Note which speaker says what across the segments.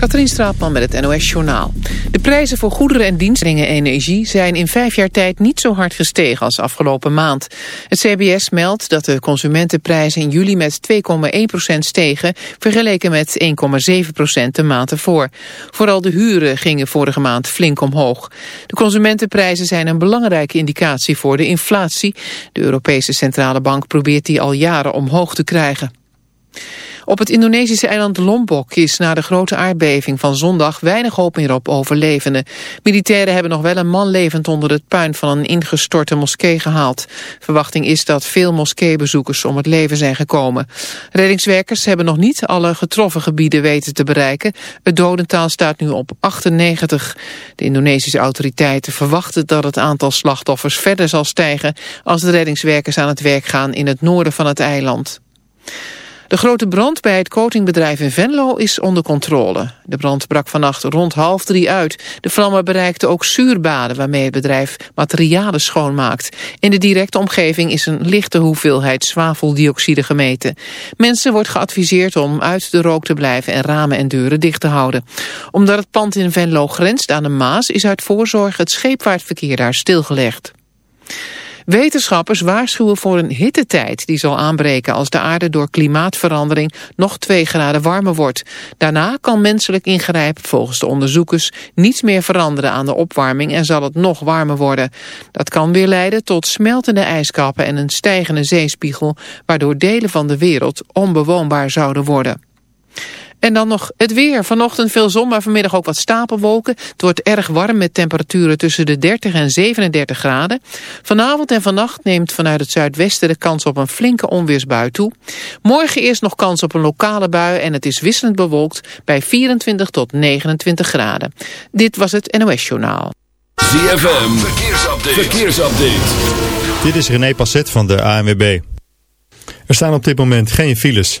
Speaker 1: Katrien Straatman met het NOS Journaal. De prijzen voor goederen en diensten energie zijn in vijf jaar tijd niet zo hard gestegen als afgelopen maand. Het CBS meldt dat de consumentenprijzen in juli met 2,1% stegen, vergeleken met 1,7% de maand ervoor. Vooral de huren gingen vorige maand flink omhoog. De consumentenprijzen zijn een belangrijke indicatie voor de inflatie. De Europese Centrale Bank probeert die al jaren omhoog te krijgen. Op het Indonesische eiland Lombok is na de grote aardbeving van zondag weinig hoop meer op overlevenden. Militairen hebben nog wel een man levend onder het puin van een ingestorte moskee gehaald. Verwachting is dat veel moskeebezoekers om het leven zijn gekomen. Reddingswerkers hebben nog niet alle getroffen gebieden weten te bereiken. Het dodentaal staat nu op 98. De Indonesische autoriteiten verwachten dat het aantal slachtoffers verder zal stijgen als de reddingswerkers aan het werk gaan in het noorden van het eiland. De grote brand bij het coatingbedrijf in Venlo is onder controle. De brand brak vannacht rond half drie uit. De vlammen bereikten ook zuurbaden waarmee het bedrijf materialen schoonmaakt. In de directe omgeving is een lichte hoeveelheid zwaveldioxide gemeten. Mensen wordt geadviseerd om uit de rook te blijven en ramen en deuren dicht te houden. Omdat het pand in Venlo grenst aan de Maas is uit voorzorg het scheepvaartverkeer daar stilgelegd. Wetenschappers waarschuwen voor een hittetijd die zal aanbreken als de aarde door klimaatverandering nog 2 graden warmer wordt. Daarna kan menselijk ingrijpen volgens de onderzoekers niets meer veranderen aan de opwarming en zal het nog warmer worden. Dat kan weer leiden tot smeltende ijskappen en een stijgende zeespiegel waardoor delen van de wereld onbewoonbaar zouden worden. En dan nog het weer. Vanochtend veel zon, maar vanmiddag ook wat stapelwolken. Het wordt erg warm met temperaturen tussen de 30 en 37 graden. Vanavond en vannacht neemt vanuit het zuidwesten de kans op een flinke onweersbui toe. Morgen eerst nog kans op een lokale bui en het is wisselend bewolkt bij 24 tot 29 graden. Dit was het NOS Journaal.
Speaker 2: ZFM, verkeersupdate. verkeersupdate.
Speaker 3: Dit is René Passet van de ANWB. Er staan op dit moment geen files.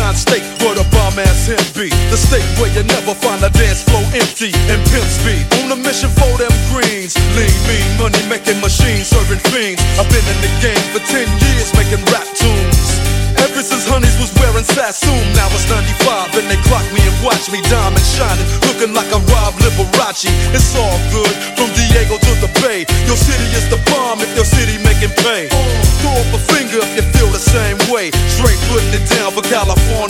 Speaker 4: Sunshine state where the bomb ass him be. The state where you never find a dance floor empty and pimp speed. On a mission for them greens. Lean, mean, money making machines serving fiends. I've been in the game for 10 years making rap tunes. Ever since Honeys was wearing Sassoon, now it's 95 and they clock me and watch me diamond shining, looking like a Rob Liberace. It's all good from Diego to the Bay. Your city is the bomb if your city making pay. Throw up a finger if you feel the same way. Straight putting it down California,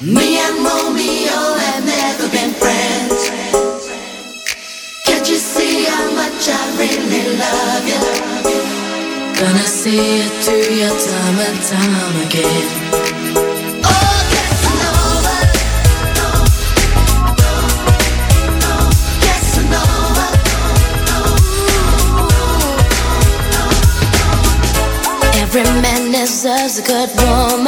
Speaker 5: Me
Speaker 6: and Romeo have never been friends. Can't you see how much I really love you?
Speaker 7: Gonna see it through your time and time again.
Speaker 6: Yes, Casanova, no, no, no, Casanova,
Speaker 7: Every man deserves a good woman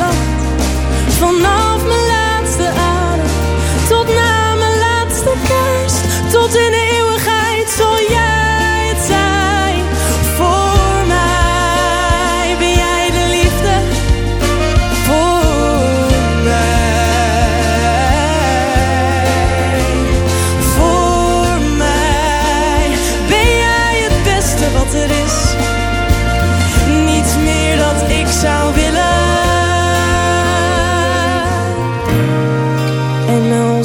Speaker 8: van nacht.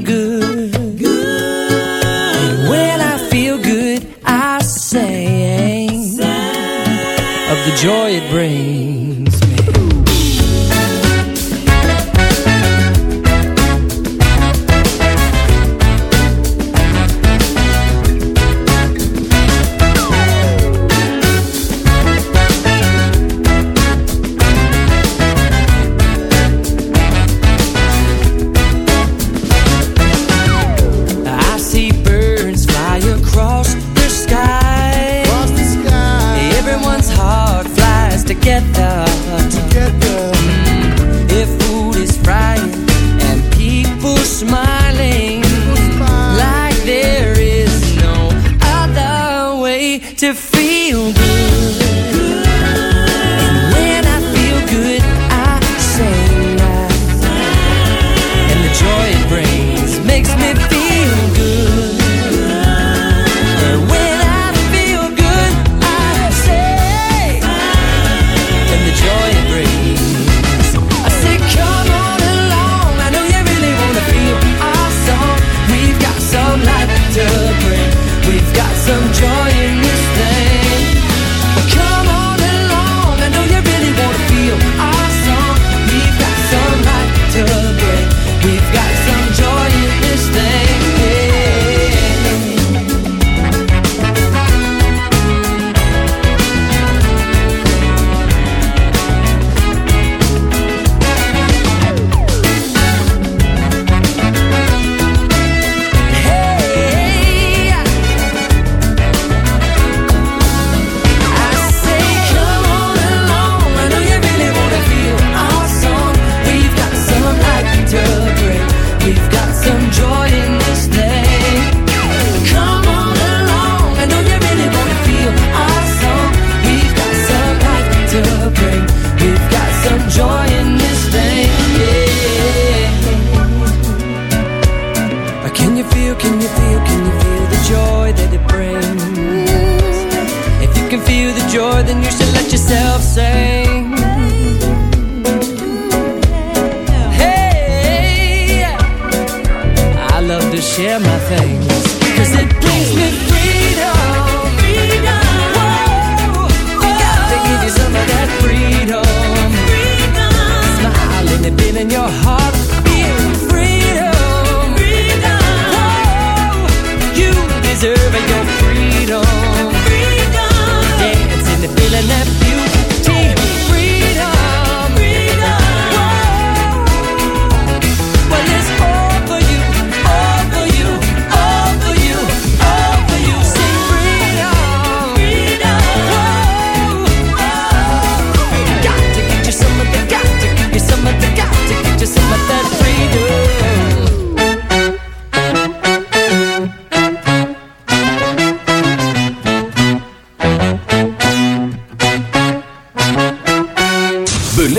Speaker 9: good.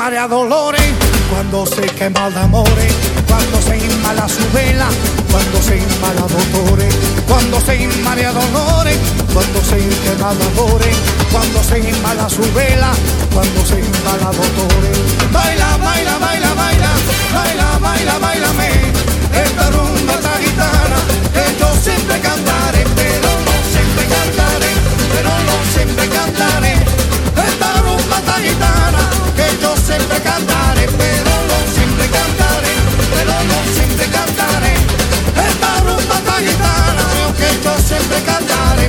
Speaker 10: Marea dolores, cuando se quema de amores, cuando se inmala su vela, cuando se inmala dolores, cuando se inmala dolores, cuando se quema cuando se inmala su vela, cuando se inmala dolores. Baila, baila, baila, baila, baila, baila, bailame, esta rumba, esta guitarra, que yo siempre cantaré, pero no siempre cantaré, pero no siempre cantaré. Esta rumba, esta yo siempre cantare, però no sempre cantare, però no sempre cantare. Es para una guitarra, yo
Speaker 11: quiero sempre cantare,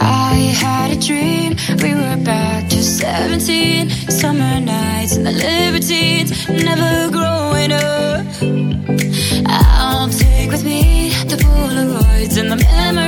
Speaker 11: I had a dream, we were back to 17. Summer nights and the libertines, never growing up. I'll take with me the Polaroids and the memories.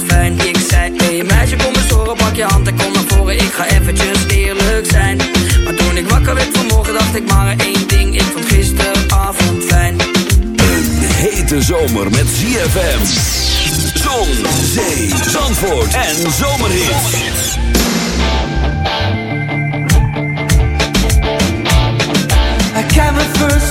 Speaker 12: fijn. Ik zei, hey meisje, kom eens horen, pak je hand en kom naar voren. Ik ga eventjes eerlijk zijn. Maar toen ik wakker werd vanmorgen, dacht ik maar één ding. Ik vond gisteravond fijn.
Speaker 2: Een hete zomer met ZFM. Zon, zee, zandvoort en zomerhits.
Speaker 13: I got my first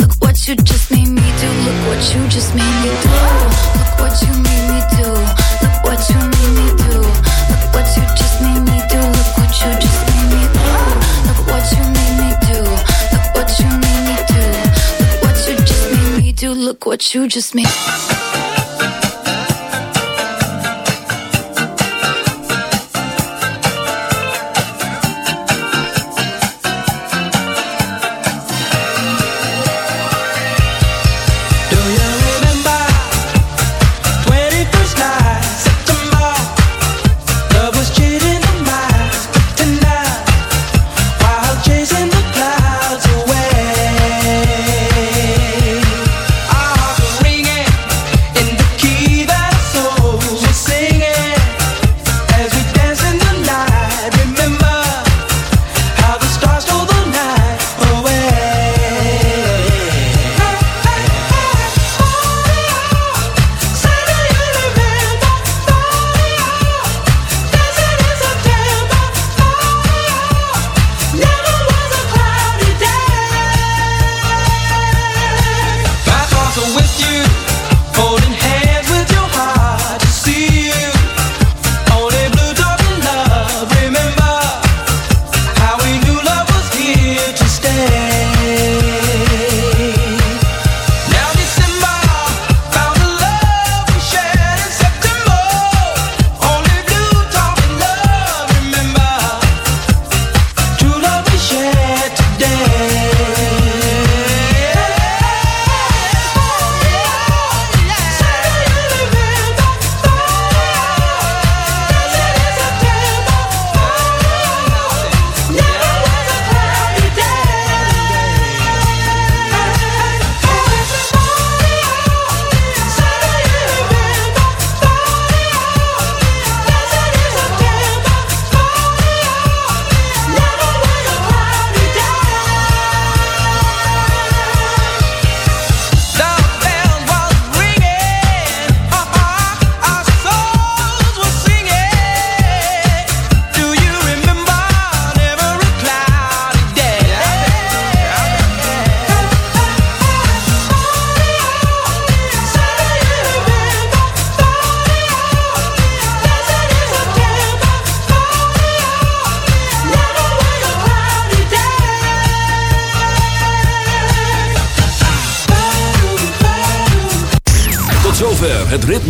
Speaker 11: you just made.